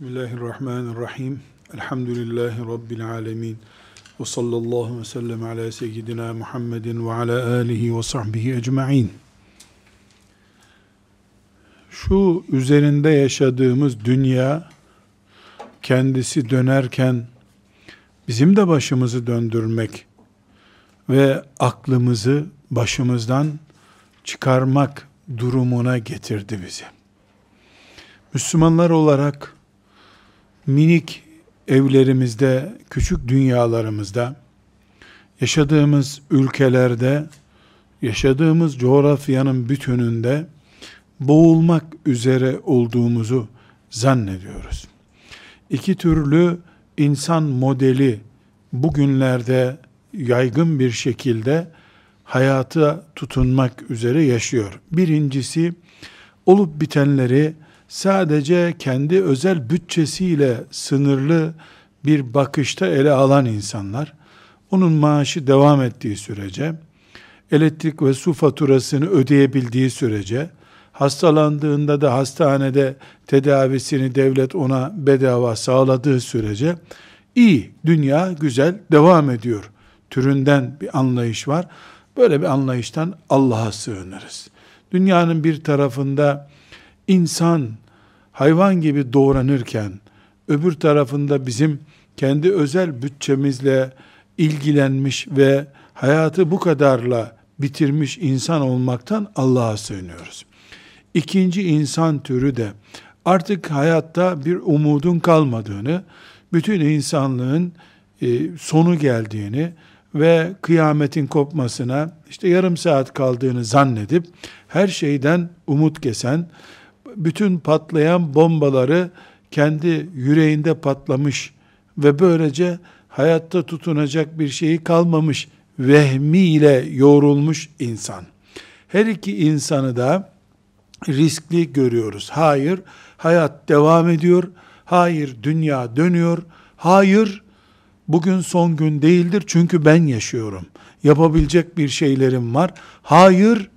Bismillahirrahmanirrahim. Elhamdülillahi Rabbil alemin. Ve sallallahu ve sellem ala seyyidina Muhammedin ve ala alihi ve sahbihi ecma'in. Şu üzerinde yaşadığımız dünya kendisi dönerken bizim de başımızı döndürmek ve aklımızı başımızdan çıkarmak durumuna getirdi bizi. Müslümanlar olarak minik evlerimizde, küçük dünyalarımızda, yaşadığımız ülkelerde, yaşadığımız coğrafyanın bütününde boğulmak üzere olduğumuzu zannediyoruz. İki türlü insan modeli bugünlerde yaygın bir şekilde hayata tutunmak üzere yaşıyor. Birincisi olup bitenleri sadece kendi özel bütçesiyle sınırlı bir bakışta ele alan insanlar, onun maaşı devam ettiği sürece, elektrik ve su faturasını ödeyebildiği sürece, hastalandığında da hastanede tedavisini devlet ona bedava sağladığı sürece, iyi, dünya güzel devam ediyor türünden bir anlayış var. Böyle bir anlayıştan Allah'a sığınırız. Dünyanın bir tarafında insan hayvan gibi doğranırken öbür tarafında bizim kendi özel bütçemizle ilgilenmiş ve hayatı bu kadarla bitirmiş insan olmaktan Allah'a sığınıyoruz. İkinci insan türü de artık hayatta bir umudun kalmadığını, bütün insanlığın e, sonu geldiğini ve kıyametin kopmasına işte yarım saat kaldığını zannedip her şeyden umut kesen, bütün patlayan bombaları kendi yüreğinde patlamış ve böylece hayatta tutunacak bir şeyi kalmamış vehmiyle yoğrulmuş insan. Her iki insanı da riskli görüyoruz. Hayır, hayat devam ediyor. Hayır, dünya dönüyor. Hayır, bugün son gün değildir çünkü ben yaşıyorum. Yapabilecek bir şeylerim var. Hayır,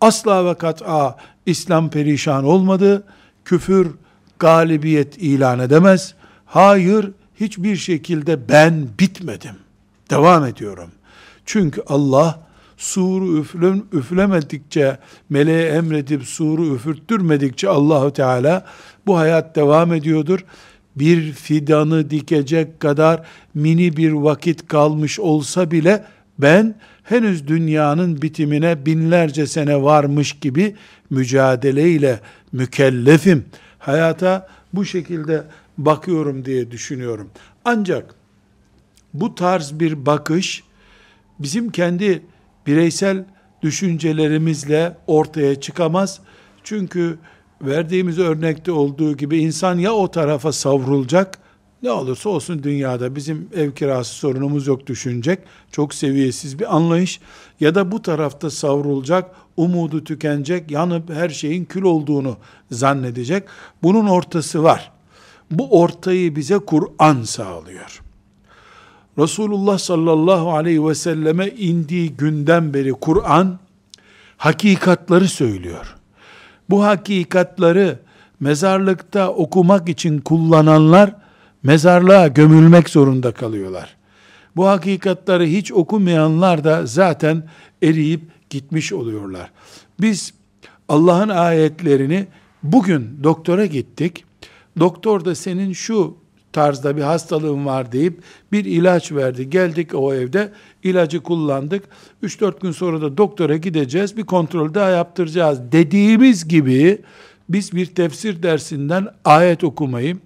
asla ve kat'a İslam perişan olmadı. Küfür galibiyet ilan edemez. Hayır, hiçbir şekilde ben bitmedim. Devam ediyorum. Çünkü Allah suru üflem, üflemedikçe, meleğe emredip suru üfürttürmedikçe Allahu Teala bu hayat devam ediyordur. Bir fidanı dikecek kadar mini bir vakit kalmış olsa bile ben henüz dünyanın bitimine binlerce sene varmış gibi mücadeleyle mükellefim. Hayata bu şekilde bakıyorum diye düşünüyorum. Ancak bu tarz bir bakış bizim kendi bireysel düşüncelerimizle ortaya çıkamaz. Çünkü verdiğimiz örnekte olduğu gibi insan ya o tarafa savrulacak ne olursa olsun dünyada bizim ev kirası sorunumuz yok düşünecek. Çok seviyesiz bir anlayış. Ya da bu tarafta savrulacak, umudu tükenecek, yanıp her şeyin kül olduğunu zannedecek. Bunun ortası var. Bu ortayı bize Kur'an sağlıyor. Resulullah sallallahu aleyhi ve selleme indiği günden beri Kur'an hakikatları söylüyor. Bu hakikatları mezarlıkta okumak için kullananlar mezarlığa gömülmek zorunda kalıyorlar. Bu hakikatları hiç okumayanlar da zaten eriyip gitmiş oluyorlar. Biz Allah'ın ayetlerini bugün doktora gittik. Doktor da senin şu tarzda bir hastalığın var deyip bir ilaç verdi. Geldik o evde ilacı kullandık. 3-4 gün sonra da doktora gideceğiz. Bir kontrol daha yaptıracağız. Dediğimiz gibi biz bir tefsir dersinden ayet okumayı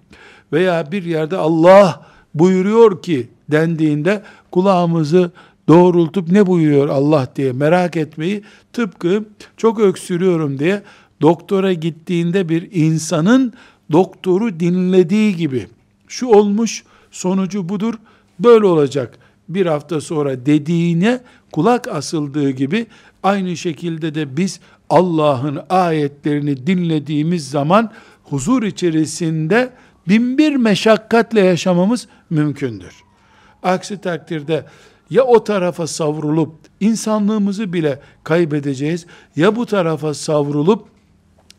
veya bir yerde Allah buyuruyor ki dendiğinde kulağımızı doğrultup ne buyuruyor Allah diye merak etmeyi tıpkı çok öksürüyorum diye doktora gittiğinde bir insanın doktoru dinlediği gibi şu olmuş sonucu budur böyle olacak. Bir hafta sonra dediğine kulak asıldığı gibi aynı şekilde de biz Allah'ın ayetlerini dinlediğimiz zaman huzur içerisinde binbir meşakkatle yaşamamız mümkündür. Aksi takdirde ya o tarafa savrulup insanlığımızı bile kaybedeceğiz ya bu tarafa savrulup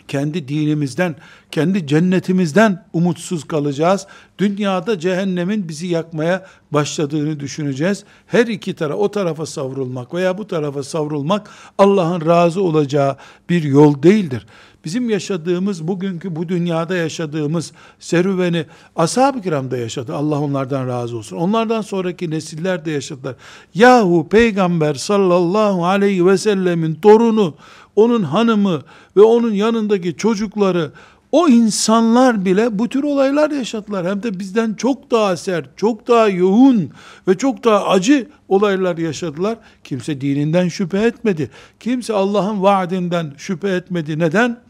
kendi dinimizden, kendi cennetimizden umutsuz kalacağız. Dünyada cehennemin bizi yakmaya başladığını düşüneceğiz. Her iki tarafa, o tarafa savrulmak veya bu tarafa savrulmak Allah'ın razı olacağı bir yol değildir. Bizim yaşadığımız, bugünkü bu dünyada yaşadığımız serüveni ashab-ı kiram yaşadı. Allah onlardan razı olsun. Onlardan sonraki nesiller de yaşadılar. Yahu peygamber sallallahu aleyhi ve sellemin torunu, onun hanımı ve onun yanındaki çocukları, o insanlar bile bu tür olaylar yaşadılar. Hem de bizden çok daha sert, çok daha yoğun ve çok daha acı olaylar yaşadılar. Kimse dininden şüphe etmedi. Kimse Allah'ın vaadinden şüphe etmedi. Neden?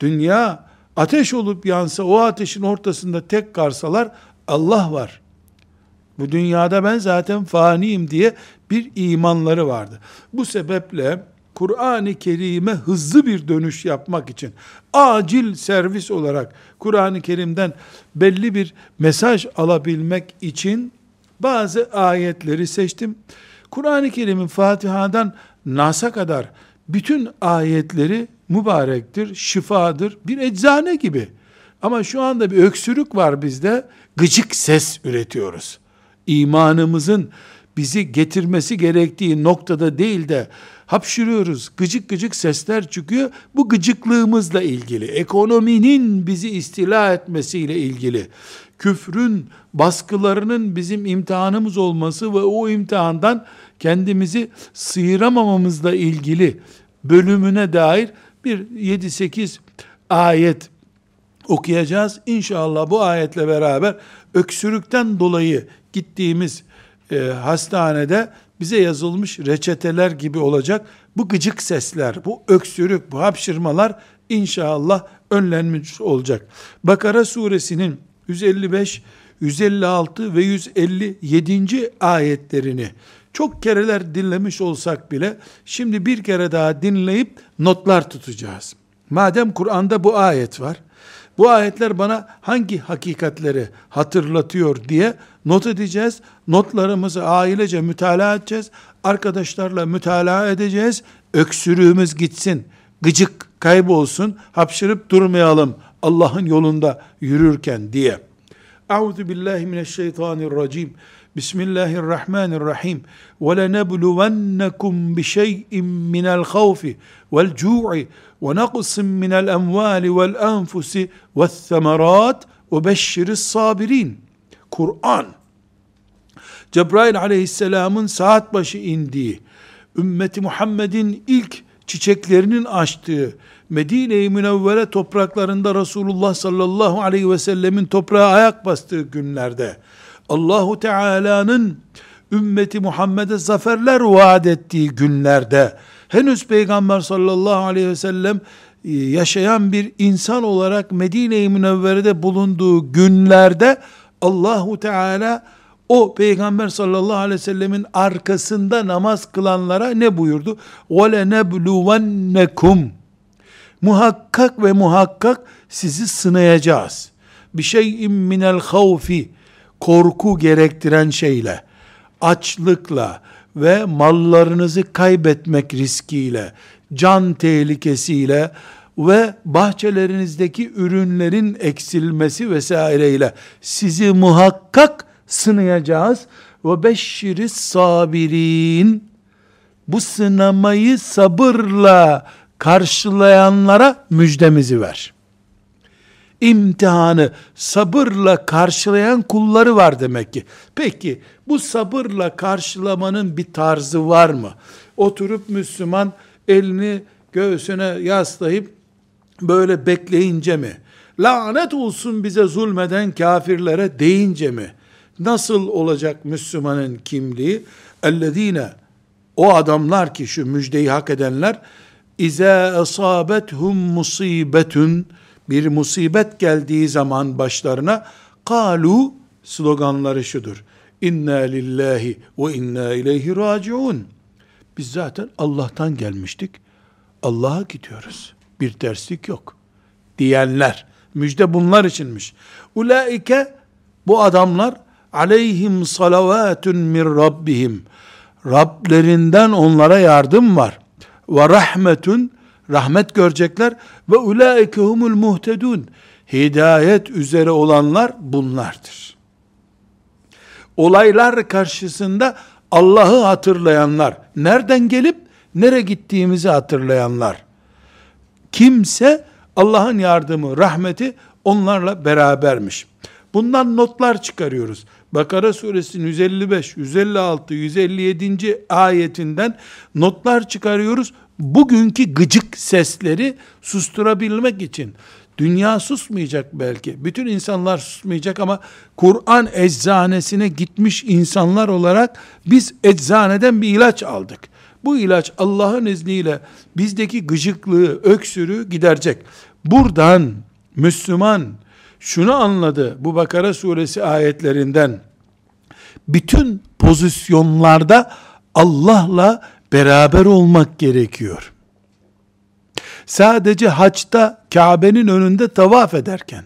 Dünya ateş olup yansa o ateşin ortasında tek karsalar Allah var. Bu dünyada ben zaten faniyim diye bir imanları vardı. Bu sebeple Kur'an-ı Kerim'e hızlı bir dönüş yapmak için acil servis olarak Kur'an-ı Kerim'den belli bir mesaj alabilmek için bazı ayetleri seçtim. Kur'an-ı Kerim'in Fatiha'dan Nas'a kadar bütün ayetleri mübarektir, şifadır, bir eczane gibi. Ama şu anda bir öksürük var bizde, gıcık ses üretiyoruz. İmanımızın bizi getirmesi gerektiği noktada değil de hapşırıyoruz, gıcık gıcık sesler çıkıyor. Bu gıcıklığımızla ilgili, ekonominin bizi istila etmesiyle ilgili, küfrün baskılarının bizim imtihanımız olması ve o imtihandan kendimizi sıyıramamamızla ilgili bölümüne dair bir 7-8 ayet okuyacağız. İnşallah bu ayetle beraber öksürükten dolayı gittiğimiz e, hastanede bize yazılmış reçeteler gibi olacak. Bu gıcık sesler, bu öksürük, bu hapşırmalar inşallah önlenmiş olacak. Bakara suresinin 155, 156 ve 157. ayetlerini çok kereler dinlemiş olsak bile şimdi bir kere daha dinleyip notlar tutacağız. Madem Kur'an'da bu ayet var, bu ayetler bana hangi hakikatleri hatırlatıyor diye not edeceğiz. Notlarımızı ailece mütalaa edeceğiz. Arkadaşlarla mütalaa edeceğiz. Öksürüğümüz gitsin. Gıcık kaybolsun. Hapşırıp durmayalım Allah'ın yolunda yürürken diye. Euzu billahi mineşşeytanirracim. Bismillahirrahmanirrahim. Ve lenebluvennekum bi şey'in minel havfi vel cu'i vel enfusi ve semerat ve beşşiris sabirin. Kur'an, Cebrail aleyhisselamın saat başı indiği, ümmeti Muhammed'in ilk çiçeklerinin açtığı, Medine-i Münevvere topraklarında Resulullah sallallahu aleyhi ve sellemin toprağa ayak bastığı günlerde, Allahu Teala'nın ümmeti Muhammed'e zaferler vaat ettiği günlerde, henüz Peygamber sallallahu aleyhi ve sellem e, yaşayan bir insan olarak Medine-i Münevvere'de bulunduğu günlerde Allahu Teala o Peygamber sallallahu aleyhi ve sellemin arkasında namaz kılanlara ne buyurdu? وَلَنَبْلُوَنَّكُمْ Muhakkak ve muhakkak sizi sınayacağız. Bir şeyin minel havfi korku gerektiren şeyle, açlıkla ve mallarınızı kaybetmek riskiyle, can tehlikesiyle ve bahçelerinizdeki ürünlerin eksilmesi vesaireyle sizi muhakkak sınayacağız. Ve beşşiri sabirin bu sınamayı sabırla karşılayanlara müjdemizi ver. İmtihanı sabırla karşılayan kulları var demek ki. Peki bu sabırla karşılamanın bir tarzı var mı? Oturup Müslüman elini göğsüne yaslayıp böyle bekleyince mi? Lanet olsun bize zulmeden kafirlere deyince mi? Nasıl olacak Müslümanın kimliği? Ellezine o adamlar ki şu müjdeyi hak edenler İza asabethum musibetun bir musibet geldiği zaman başlarına kalu sloganları şudur. İnna lillahi ve inna ileyhi raciun. Biz zaten Allah'tan gelmiştik. Allah'a gidiyoruz. Bir terslik yok. Diyenler. Müjde bunlar içinmiş. Ulaike bu adamlar aleyhim salavatun min rabbihim. Rablerinden onlara yardım var. Ve rahmetun rahmet görecekler ve ulaike humul muhtedun. Hidayet üzere olanlar bunlardır. Olaylar karşısında Allah'ı hatırlayanlar, nereden gelip nereye gittiğimizi hatırlayanlar. Kimse Allah'ın yardımı, rahmeti onlarla berabermiş. Bundan notlar çıkarıyoruz. Bakara suresinin 155, 156, 157. ayetinden notlar çıkarıyoruz. Bugünkü gıcık sesleri susturabilmek için. Dünya susmayacak belki. Bütün insanlar susmayacak ama Kur'an eczanesine gitmiş insanlar olarak biz eczaneden bir ilaç aldık. Bu ilaç Allah'ın izniyle bizdeki gıcıklığı, öksürüğü giderecek. Buradan Müslüman şunu anladı bu Bakara suresi ayetlerinden. Bütün pozisyonlarda Allah'la beraber olmak gerekiyor. Sadece haçta Kabe'nin önünde tavaf ederken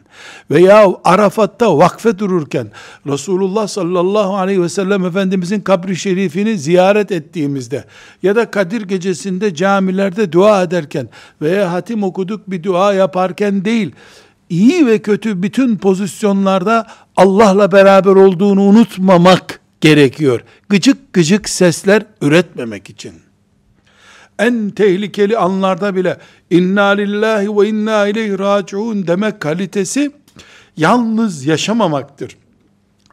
veya Arafat'ta vakfe dururken Resulullah sallallahu aleyhi ve sellem Efendimizin kabri şerifini ziyaret ettiğimizde ya da Kadir gecesinde camilerde dua ederken veya hatim okuduk bir dua yaparken değil iyi ve kötü bütün pozisyonlarda Allah'la beraber olduğunu unutmamak gerekiyor. Gıcık gıcık sesler üretmemek için. En tehlikeli anlarda bile inna lillahi ve inna ileyhi raciun demek kalitesi yalnız yaşamamaktır.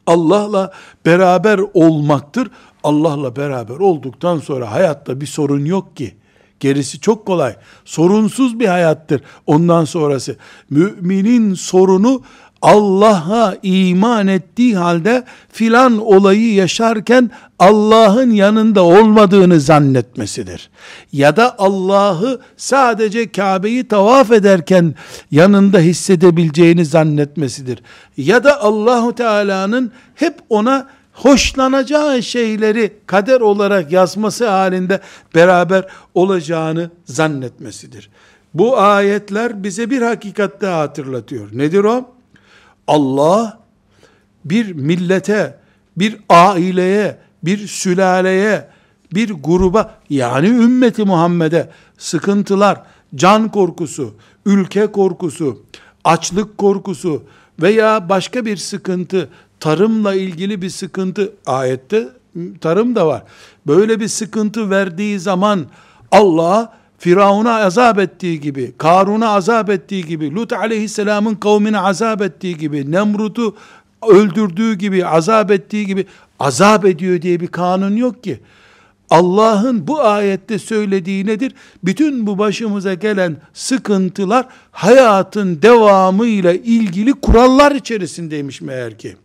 Allah'la beraber olmaktır. Allah'la beraber olduktan sonra hayatta bir sorun yok ki. Gerisi çok kolay. Sorunsuz bir hayattır. Ondan sonrası. Müminin sorunu Allah'a iman ettiği halde filan olayı yaşarken Allah'ın yanında olmadığını zannetmesidir. Ya da Allah'ı sadece Kabe'yi tavaf ederken yanında hissedebileceğini zannetmesidir. Ya da Allahu Teala'nın hep ona hoşlanacağı şeyleri kader olarak yazması halinde beraber olacağını zannetmesidir. Bu ayetler bize bir hakikatte hatırlatıyor. Nedir o? Allah bir millete, bir aileye, bir sülaleye, bir gruba yani ümmeti Muhammed'e sıkıntılar, can korkusu, ülke korkusu, açlık korkusu veya başka bir sıkıntı, tarımla ilgili bir sıkıntı ayette tarım da var. Böyle bir sıkıntı verdiği zaman Allah Firavun'a azap ettiği gibi, Karun'a azap ettiği gibi, Lut aleyhisselamın kavmine azap ettiği gibi, Nemrut'u öldürdüğü gibi, azap ettiği gibi azap ediyor diye bir kanun yok ki. Allah'ın bu ayette söylediği nedir? Bütün bu başımıza gelen sıkıntılar hayatın devamıyla ilgili kurallar içerisindeymiş meğer ki.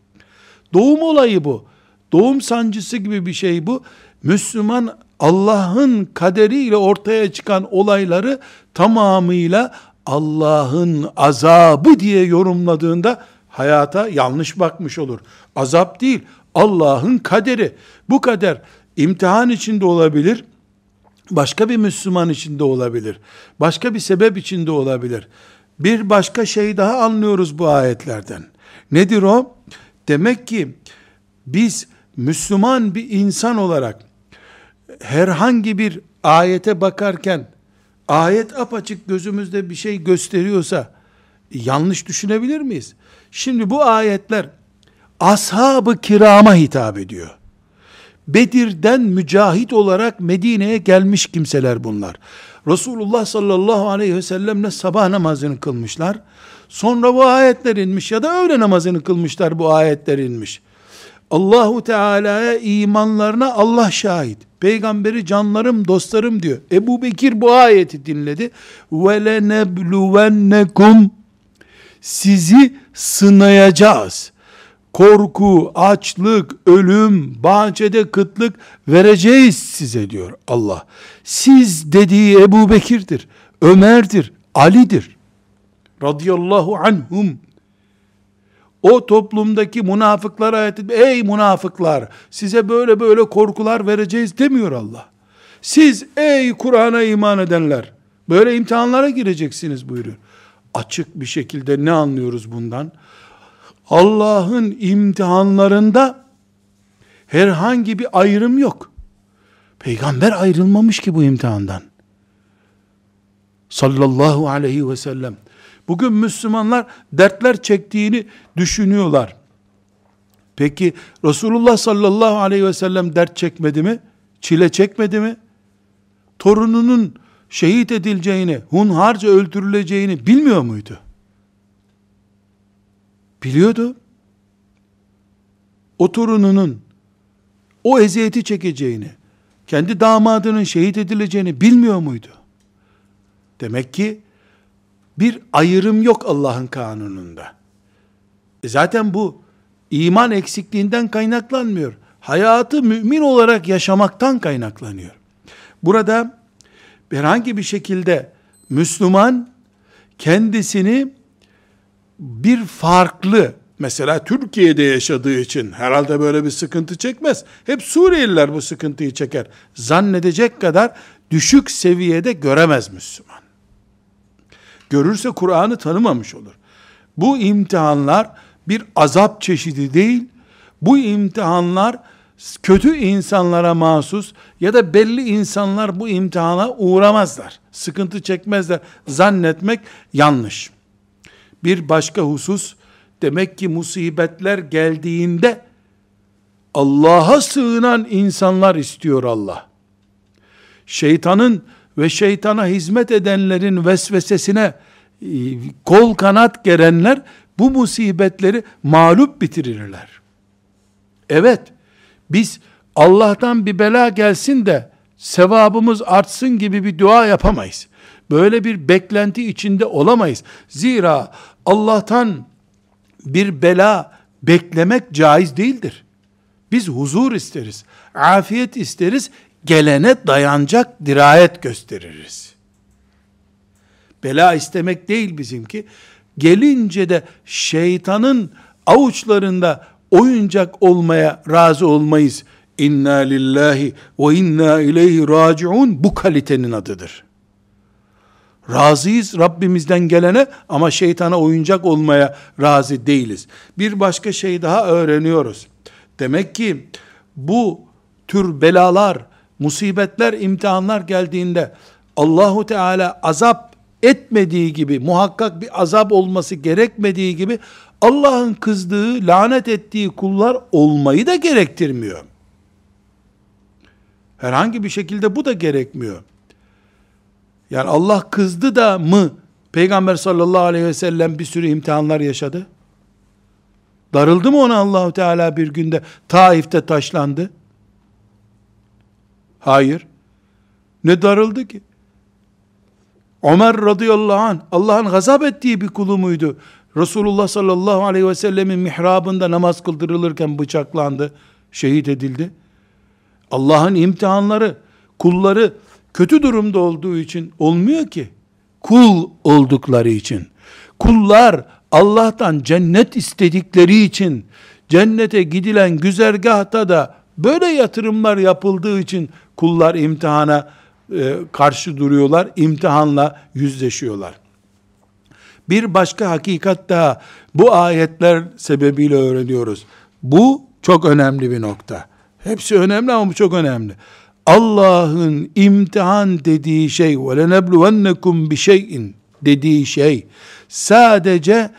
Doğum olayı bu. Doğum sancısı gibi bir şey bu. Müslüman Allah'ın kaderiyle ortaya çıkan olayları tamamıyla Allah'ın azabı diye yorumladığında hayata yanlış bakmış olur. Azap değil, Allah'ın kaderi. Bu kader imtihan içinde olabilir, başka bir Müslüman içinde olabilir, başka bir sebep içinde olabilir. Bir başka şey daha anlıyoruz bu ayetlerden. Nedir o? Demek ki biz Müslüman bir insan olarak herhangi bir ayete bakarken ayet apaçık gözümüzde bir şey gösteriyorsa yanlış düşünebilir miyiz? Şimdi bu ayetler ashab-ı kirama hitap ediyor. Bedir'den mücahit olarak Medine'ye gelmiş kimseler bunlar. Resulullah sallallahu aleyhi ve sellemle sabah namazını kılmışlar. Sonra bu ayetler inmiş ya da öğle namazını kılmışlar bu ayetler inmiş. Allahu Teala'ya imanlarına Allah şahit. Peygamberi canlarım, dostlarım diyor. Ebu Bekir bu ayeti dinledi. Ve lenebluvennekum sizi sınayacağız. Korku, açlık, ölüm, bahçede kıtlık vereceğiz size diyor Allah. Siz dediği Ebu Bekir'dir, Ömer'dir, Ali'dir. Radıyallahu anhum o toplumdaki münafıklara ayet ey münafıklar size böyle böyle korkular vereceğiz demiyor Allah. Siz ey Kur'an'a iman edenler böyle imtihanlara gireceksiniz buyuruyor. Açık bir şekilde ne anlıyoruz bundan? Allah'ın imtihanlarında herhangi bir ayrım yok. Peygamber ayrılmamış ki bu imtihandan. sallallahu aleyhi ve sellem. Bugün Müslümanlar dertler çektiğini düşünüyorlar. Peki Resulullah sallallahu aleyhi ve sellem dert çekmedi mi? Çile çekmedi mi? Torununun şehit edileceğini, hunharca öldürüleceğini bilmiyor muydu? Biliyordu. O torununun o eziyeti çekeceğini, kendi damadının şehit edileceğini bilmiyor muydu? Demek ki bir ayrım yok Allah'ın kanununda. E zaten bu iman eksikliğinden kaynaklanmıyor. Hayatı mümin olarak yaşamaktan kaynaklanıyor. Burada herhangi bir şekilde Müslüman kendisini bir farklı mesela Türkiye'de yaşadığı için herhalde böyle bir sıkıntı çekmez. Hep Suriyeliler bu sıkıntıyı çeker. Zannedecek kadar düşük seviyede göremez Müslüman. Görürse Kur'an'ı tanımamış olur. Bu imtihanlar bir azap çeşidi değil. Bu imtihanlar kötü insanlara mahsus ya da belli insanlar bu imtihana uğramazlar. Sıkıntı çekmezler. Zannetmek yanlış. Bir başka husus demek ki musibetler geldiğinde Allah'a sığınan insanlar istiyor Allah. Şeytanın ve şeytana hizmet edenlerin vesvesesine e, kol kanat gerenler bu musibetleri mağlup bitirirler. Evet, biz Allah'tan bir bela gelsin de sevabımız artsın gibi bir dua yapamayız. Böyle bir beklenti içinde olamayız. Zira Allah'tan bir bela beklemek caiz değildir. Biz huzur isteriz, afiyet isteriz, gelene dayanacak dirayet gösteririz. Bela istemek değil bizimki. Gelince de şeytanın avuçlarında oyuncak olmaya razı olmayız. İnna lillahi ve inna ileyhi raciun bu kalitenin adıdır. Razıyız Rabbimizden gelene ama şeytana oyuncak olmaya razı değiliz. Bir başka şey daha öğreniyoruz. Demek ki bu tür belalar, musibetler, imtihanlar geldiğinde Allahu Teala azap etmediği gibi, muhakkak bir azap olması gerekmediği gibi Allah'ın kızdığı, lanet ettiği kullar olmayı da gerektirmiyor. Herhangi bir şekilde bu da gerekmiyor. Yani Allah kızdı da mı Peygamber sallallahu aleyhi ve sellem bir sürü imtihanlar yaşadı? Darıldı mı ona Allahu Teala bir günde Taif'te taşlandı? Hayır. Ne darıldı ki? Ömer radıyallahu anh Allah'ın gazap ettiği bir kulu muydu? Resulullah sallallahu aleyhi ve sellemin mihrabında namaz kıldırılırken bıçaklandı, şehit edildi. Allah'ın imtihanları, kulları kötü durumda olduğu için olmuyor ki. Kul oldukları için. Kullar Allah'tan cennet istedikleri için, cennete gidilen güzergahta da böyle yatırımlar yapıldığı için Kullar imtihana e, karşı duruyorlar, imtihanla yüzleşiyorlar. Bir başka hakikat daha bu ayetler sebebiyle öğreniyoruz. Bu çok önemli bir nokta. Hepsi önemli ama bu çok önemli. Allah'ın imtihan dediği şey ve lenebluvennekum bi şeyin dediği şey sadece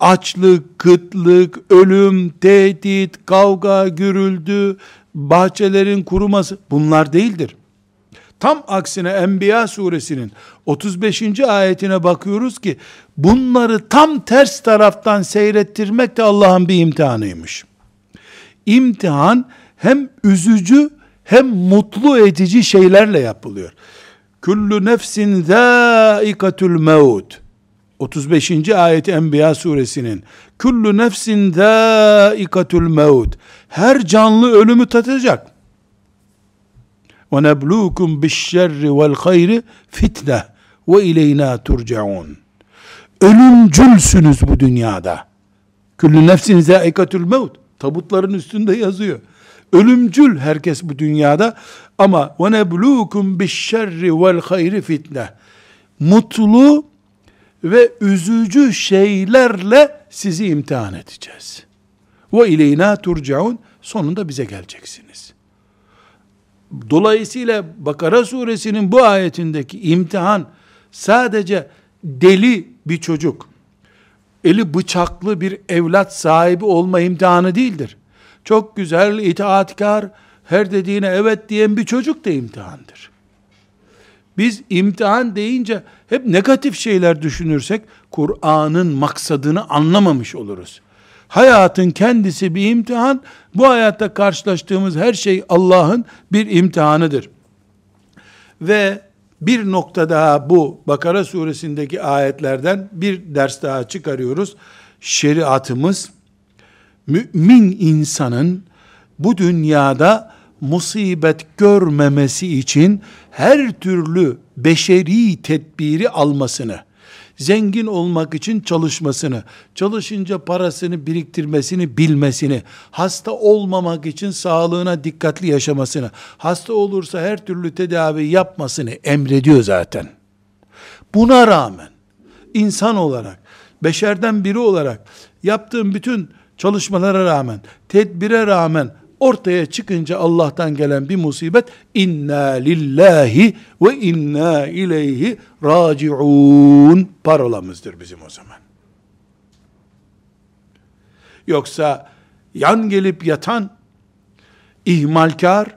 açlık, kıtlık, ölüm, tehdit, kavga, gürültü, bahçelerin kuruması bunlar değildir. Tam aksine Enbiya suresinin 35. ayetine bakıyoruz ki bunları tam ters taraftan seyrettirmek de Allah'ın bir imtihanıymış. İmtihan hem üzücü hem mutlu edici şeylerle yapılıyor. Kullu nefsin zâikatul mevt. 35. ayeti Enbiya suresinin Kullu nefsin zâikatul mevt. Her canlı ölümü tatacak. Ve neblukum bişşerri vel hayri fitne ve ileyna turcaun. Ölümcülsünüz bu dünyada. Kullu nefsin zâikatul mevt. Tabutların üstünde yazıyor. Ölümcül herkes bu dünyada ama ve neblukum bişşerri vel hayri fitne. Mutlu ve üzücü şeylerle sizi imtihan edeceğiz. Ve ileyna turcaun sonunda bize geleceksiniz. Dolayısıyla Bakara suresinin bu ayetindeki imtihan sadece deli bir çocuk, eli bıçaklı bir evlat sahibi olma imtihanı değildir. Çok güzel, itaatkar, her dediğine evet diyen bir çocuk da imtihandır. Biz imtihan deyince hep negatif şeyler düşünürsek Kur'an'ın maksadını anlamamış oluruz. Hayatın kendisi bir imtihan. Bu hayatta karşılaştığımız her şey Allah'ın bir imtihanıdır. Ve bir nokta daha bu Bakara suresindeki ayetlerden bir ders daha çıkarıyoruz. Şeriatımız mümin insanın bu dünyada musibet görmemesi için her türlü beşeri tedbiri almasını, zengin olmak için çalışmasını, çalışınca parasını biriktirmesini bilmesini, hasta olmamak için sağlığına dikkatli yaşamasını, hasta olursa her türlü tedavi yapmasını emrediyor zaten. Buna rağmen insan olarak, beşerden biri olarak yaptığım bütün çalışmalara rağmen, tedbire rağmen ortaya çıkınca Allah'tan gelen bir musibet inna lillahi ve inna ileyhi raciun parolamızdır bizim o zaman. Yoksa yan gelip yatan ihmalkar,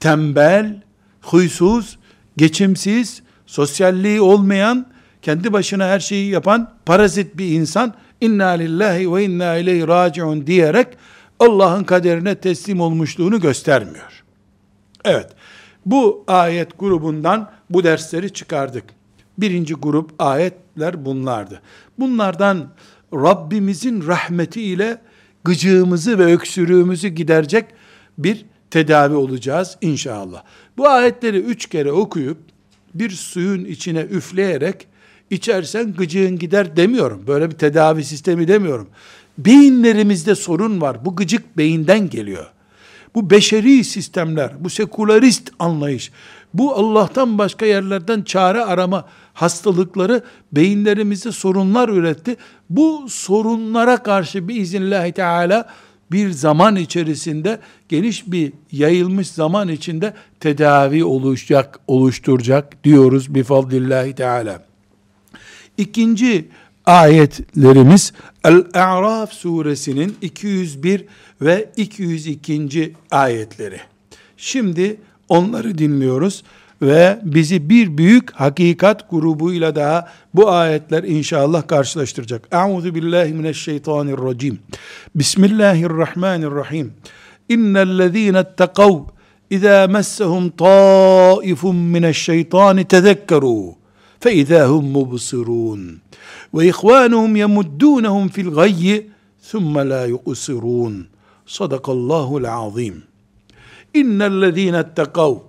tembel, huysuz, geçimsiz, sosyalliği olmayan, kendi başına her şeyi yapan parazit bir insan inna lillahi ve inna ileyhi raciun diyerek Allah'ın kaderine teslim olmuşluğunu göstermiyor. Evet, bu ayet grubundan bu dersleri çıkardık. Birinci grup ayetler bunlardı. Bunlardan Rabbimizin rahmeti ile gıcığımızı ve öksürüğümüzü giderecek bir tedavi olacağız inşallah. Bu ayetleri üç kere okuyup bir suyun içine üfleyerek içersen gıcığın gider demiyorum. Böyle bir tedavi sistemi demiyorum. Beyinlerimizde sorun var. Bu gıcık beyinden geliyor. Bu beşeri sistemler, bu sekülerist anlayış, bu Allah'tan başka yerlerden çare arama hastalıkları beyinlerimizde sorunlar üretti. Bu sorunlara karşı bir izinlahi teala bir zaman içerisinde geniş bir yayılmış zaman içinde tedavi oluşacak, oluşturacak diyoruz bi fadlillahi teala. İkinci ayetlerimiz El-A'raf suresinin 201 ve 202. ayetleri. Şimdi onları dinliyoruz ve bizi bir büyük hakikat grubuyla daha bu ayetler inşallah karşılaştıracak. Euzu billahi mineşşeytanirracim. Bismillahirrahmanirrahim. İnnellezîne ittekav İzâ messehum taifun mineşşeytani tezekkerû فَاِذَا هُمْ مُبْصِرُونَ وَاِخْوَانُهُمْ يَمُدُّونَهُمْ فِي الْغَيِّ ثُمَّ لَا يُقْصِرُونَ صَدَقَ اللّٰهُ الْعَظِيمُ اِنَّ الَّذ۪ينَ اتَّقَوْا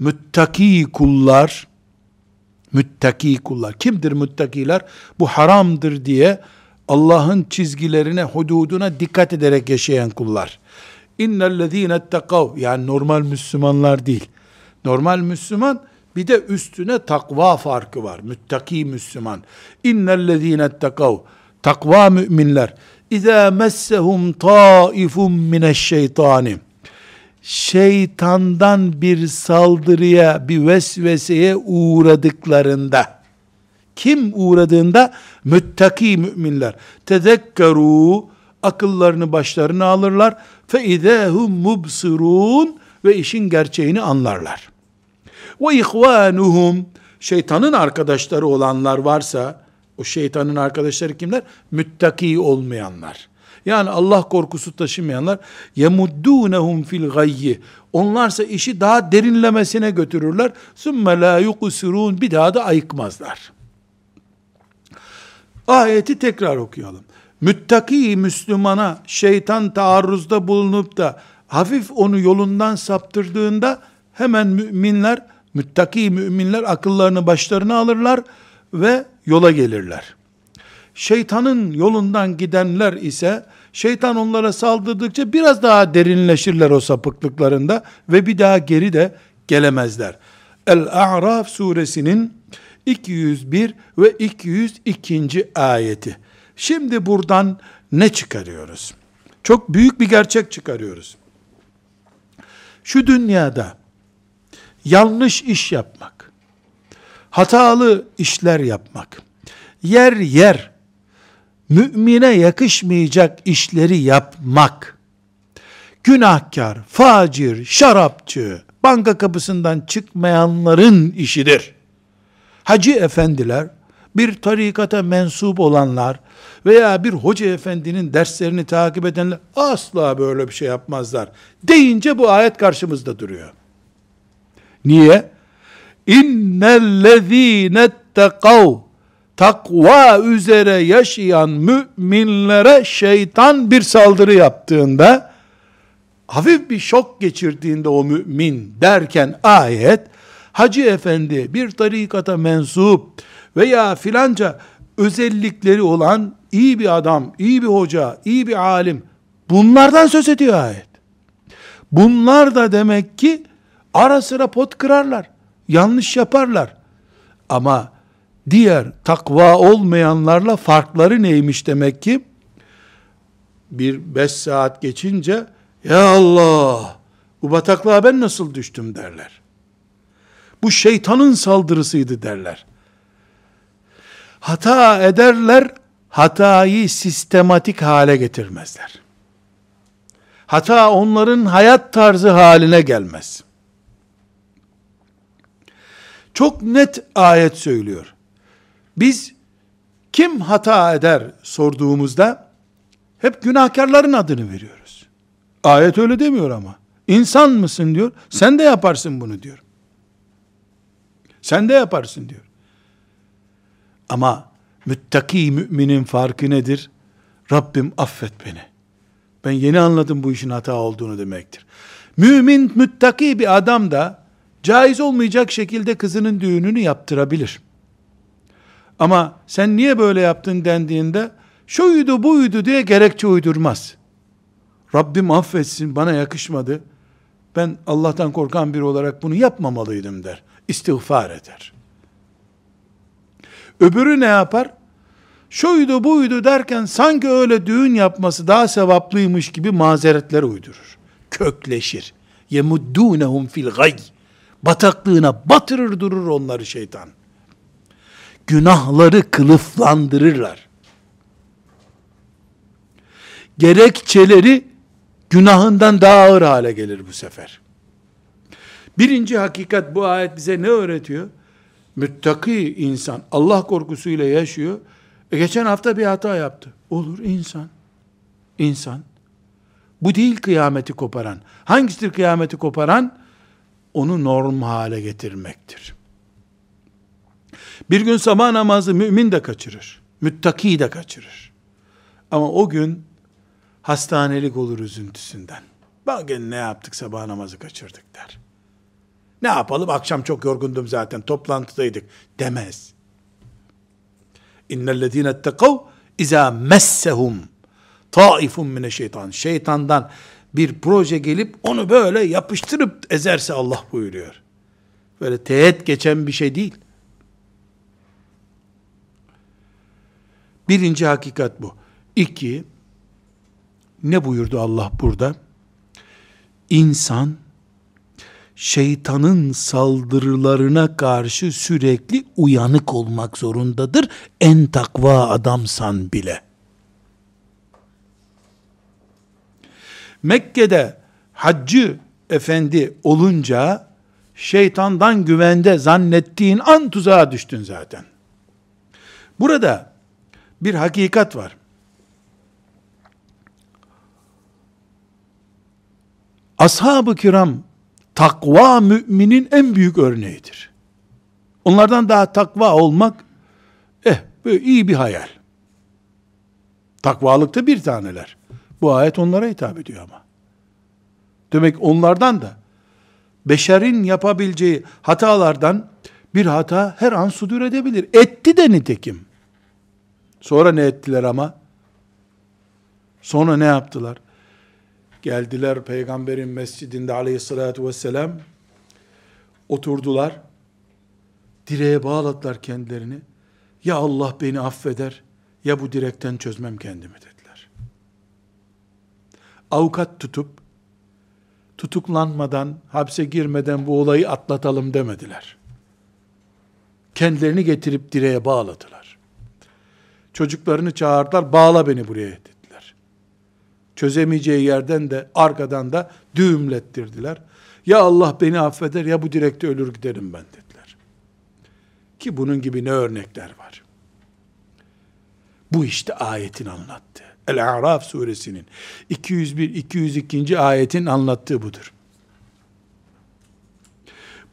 Müttaki kullar, müttaki kullar. Kimdir müttakiler? Bu haramdır diye Allah'ın çizgilerine, hududuna dikkat ederek yaşayan kullar. İnnellezîne ettekav yani normal Müslümanlar değil. Normal Müslüman bir de üstüne takva farkı var. Müttaki Müslüman. İnnellezîne ettekav. Takva müminler. İzâ messehum taifun mineşşeytani. Şeytandan bir saldırıya, bir vesveseye uğradıklarında, kim uğradığında? Müttaki müminler. Tezekkeru, akıllarını başlarına alırlar. Fe idâhum mubsirun ve işin gerçeğini anlarlar. Ve ihvanuhum şeytanın arkadaşları olanlar varsa o şeytanın arkadaşları kimler? Müttaki olmayanlar. Yani Allah korkusu taşımayanlar yemuddunhum fil gayyi. Onlarsa işi daha derinlemesine götürürler. Sümme la yukusirun bir daha da ayıkmazlar. Ayeti tekrar okuyalım. Müttaki Müslümana şeytan taarruzda bulunup da hafif onu yolundan saptırdığında hemen müminler Müttaki müminler akıllarını başlarına alırlar ve yola gelirler. Şeytanın yolundan gidenler ise şeytan onlara saldırdıkça biraz daha derinleşirler o sapıklıklarında ve bir daha geri de gelemezler. El-A'raf suresinin 201 ve 202. ayeti. Şimdi buradan ne çıkarıyoruz? Çok büyük bir gerçek çıkarıyoruz. Şu dünyada yanlış iş yapmak, hatalı işler yapmak, yer yer mümine yakışmayacak işleri yapmak, günahkar, facir, şarapçı, banka kapısından çıkmayanların işidir. Hacı efendiler, bir tarikata mensup olanlar veya bir hoca efendinin derslerini takip edenler asla böyle bir şey yapmazlar. Deyince bu ayet karşımızda duruyor. Niye? İnnellezîne tekav takva üzere yaşayan müminlere şeytan bir saldırı yaptığında hafif bir şok geçirdiğinde o mümin derken ayet hacı efendi bir tarikata mensup veya filanca özellikleri olan iyi bir adam, iyi bir hoca, iyi bir alim bunlardan söz ediyor ayet. Bunlar da demek ki ara sıra pot kırarlar. Yanlış yaparlar. Ama diğer takva olmayanlarla farkları neymiş demek ki? Bir beş saat geçince ya Allah bu bataklığa ben nasıl düştüm derler. Bu şeytanın saldırısıydı derler. Hata ederler, hatayı sistematik hale getirmezler. Hata onların hayat tarzı haline gelmez. Çok net ayet söylüyor. Biz kim hata eder sorduğumuzda hep günahkarların adını veriyoruz. Ayet öyle demiyor ama. İnsan mısın diyor. Sen de yaparsın bunu diyor. Sen de yaparsın diyor. Ama müttaki müminin farkı nedir? Rabbim affet beni. Ben yeni anladım bu işin hata olduğunu demektir. Mümin müttaki bir adam da caiz olmayacak şekilde kızının düğününü yaptırabilir. Ama sen niye böyle yaptın dendiğinde şuydu buydu diye gerekçe uydurmaz. Rabbim affetsin bana yakışmadı. Ben Allah'tan korkan biri olarak bunu yapmamalıydım der. İstiğfar eder. Öbürü ne yapar? Şuydu buydu derken sanki öyle düğün yapması daha sevaplıymış gibi mazeretler uydurur. Kökleşir. Yemuddûnehum fil gay. Bataklığına batırır durur onları şeytan günahları kılıflandırırlar. Gerekçeleri günahından daha ağır hale gelir bu sefer. Birinci hakikat bu ayet bize ne öğretiyor? Müttaki insan Allah korkusuyla yaşıyor. E geçen hafta bir hata yaptı. Olur insan. İnsan. Bu değil kıyameti koparan. Hangisidir kıyameti koparan? Onu norm hale getirmektir. Bir gün sabah namazı mümin de kaçırır. Müttaki de kaçırır. Ama o gün hastanelik olur üzüntüsünden. Bugün ne yaptık sabah namazı kaçırdık der. Ne yapalım akşam çok yorgundum zaten toplantıdaydık demez. İnnellezîne ettekav izâ messehum taifun mine şeytan. Şeytandan bir proje gelip onu böyle yapıştırıp ezerse Allah buyuruyor. Böyle teğet geçen bir şey değil. Birinci hakikat bu. İki, ne buyurdu Allah burada? İnsan, şeytanın saldırılarına karşı sürekli uyanık olmak zorundadır. En takva adamsan bile. Mekke'de haccı efendi olunca şeytandan güvende zannettiğin an tuzağa düştün zaten. Burada bir hakikat var. Ashab-ı kiram takva müminin en büyük örneğidir. Onlardan daha takva olmak eh iyi bir hayal. Takvalıkta bir taneler. Bu ayet onlara hitap ediyor ama. Demek onlardan da beşerin yapabileceği hatalardan bir hata her an sudur edebilir. Etti de nitekim. Sonra ne ettiler ama? Sonra ne yaptılar? Geldiler peygamberin mescidinde aleyhissalatü vesselam, oturdular, direğe bağladılar kendilerini. Ya Allah beni affeder, ya bu direkten çözmem kendimi dediler. Avukat tutup, tutuklanmadan, hapse girmeden bu olayı atlatalım demediler. Kendilerini getirip direğe bağladılar. Çocuklarını çağırdılar, bağla beni buraya dediler. Çözemeyeceği yerden de arkadan da düğümlettirdiler. Ya Allah beni affeder ya bu direkte ölür giderim ben dediler. Ki bunun gibi ne örnekler var. Bu işte ayetin anlattığı. El-A'raf suresinin 201-202. ayetin anlattığı budur.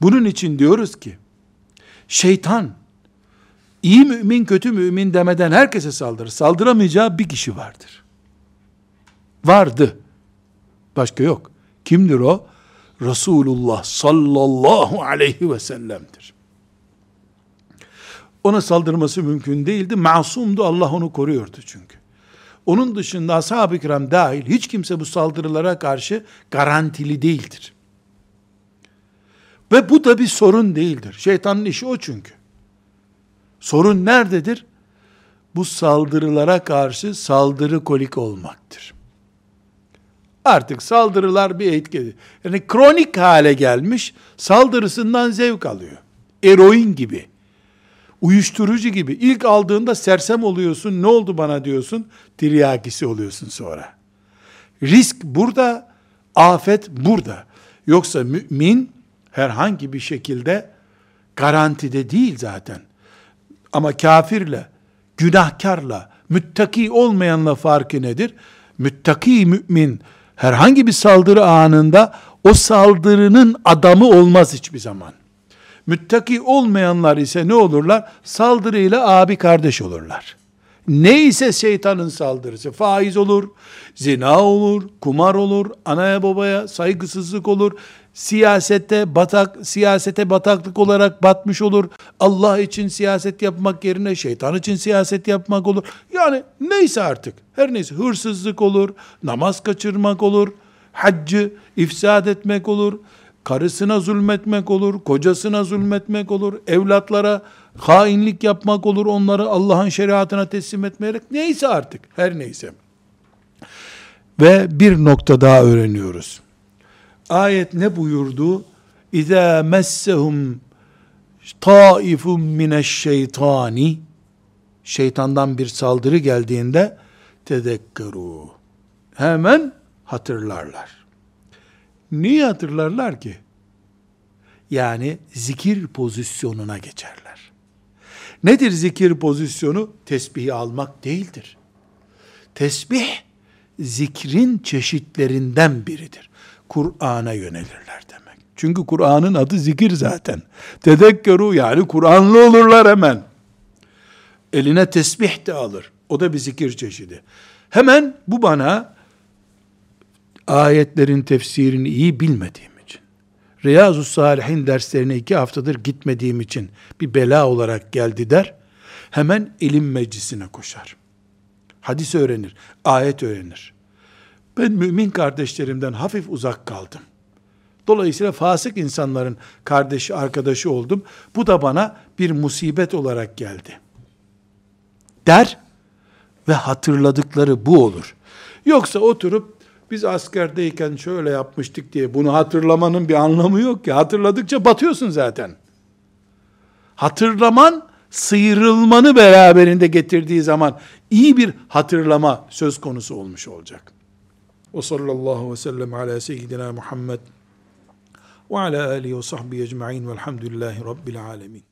Bunun için diyoruz ki, şeytan, iyi mümin kötü mümin demeden herkese saldırır. Saldıramayacağı bir kişi vardır. Vardı. Başka yok. Kimdir o? Resulullah sallallahu aleyhi ve sellem'dir. Ona saldırması mümkün değildi. Masumdu. Allah onu koruyordu çünkü. Onun dışında ashab-ı kiram dahil hiç kimse bu saldırılara karşı garantili değildir. Ve bu da bir sorun değildir. Şeytanın işi o çünkü. Sorun nerededir? Bu saldırılara karşı saldırı kolik olmaktır. Artık saldırılar bir etkili. Yani kronik hale gelmiş, saldırısından zevk alıyor. Eroin gibi. Uyuşturucu gibi. İlk aldığında sersem oluyorsun, ne oldu bana diyorsun, tiryakisi oluyorsun sonra. Risk burada, afet burada. Yoksa mümin herhangi bir şekilde garantide değil zaten. Ama kafirle, günahkarla, müttaki olmayanla farkı nedir? Müttaki mümin herhangi bir saldırı anında o saldırının adamı olmaz hiçbir zaman. Müttaki olmayanlar ise ne olurlar? Saldırıyla abi kardeş olurlar. Ne ise şeytanın saldırısı, faiz olur, zina olur, kumar olur, anaya babaya saygısızlık olur, siyasete batak siyasete bataklık olarak batmış olur. Allah için siyaset yapmak yerine şeytan için siyaset yapmak olur. Yani neyse artık. Her neyse hırsızlık olur, namaz kaçırmak olur, haccı ifsad etmek olur, karısına zulmetmek olur, kocasına zulmetmek olur, evlatlara hainlik yapmak olur, onları Allah'ın şeriatına teslim etmeyerek neyse artık her neyse. Ve bir nokta daha öğreniyoruz. Ayet ne buyurdu? İza messehum taifun mineşşeytani şeytandan bir saldırı geldiğinde tedekkeru. Hemen hatırlarlar. Niye hatırlarlar ki? Yani zikir pozisyonuna geçerler. Nedir zikir pozisyonu? Tesbihi almak değildir. Tesbih zikrin çeşitlerinden biridir. Kur'an'a yönelirler demek. Çünkü Kur'an'ın adı zikir zaten. Tedekkeru yani Kur'anlı olurlar hemen. Eline tesbih de alır. O da bir zikir çeşidi. Hemen bu bana ayetlerin tefsirini iyi bilmediğim için, Riyazu Salihin derslerine iki haftadır gitmediğim için bir bela olarak geldi der, hemen ilim meclisine koşar. Hadis öğrenir, ayet öğrenir. Ben mümin kardeşlerimden hafif uzak kaldım. Dolayısıyla fasık insanların kardeşi, arkadaşı oldum. Bu da bana bir musibet olarak geldi. Der ve hatırladıkları bu olur. Yoksa oturup biz askerdeyken şöyle yapmıştık diye bunu hatırlamanın bir anlamı yok ki. Hatırladıkça batıyorsun zaten. Hatırlaman sıyrılmanı beraberinde getirdiği zaman iyi bir hatırlama söz konusu olmuş olacak. Ve sallallahu ve sellem ala seyyidina Muhammed ve ala alihi ve sahbihi ecma'in velhamdülillahi rabbil alemin.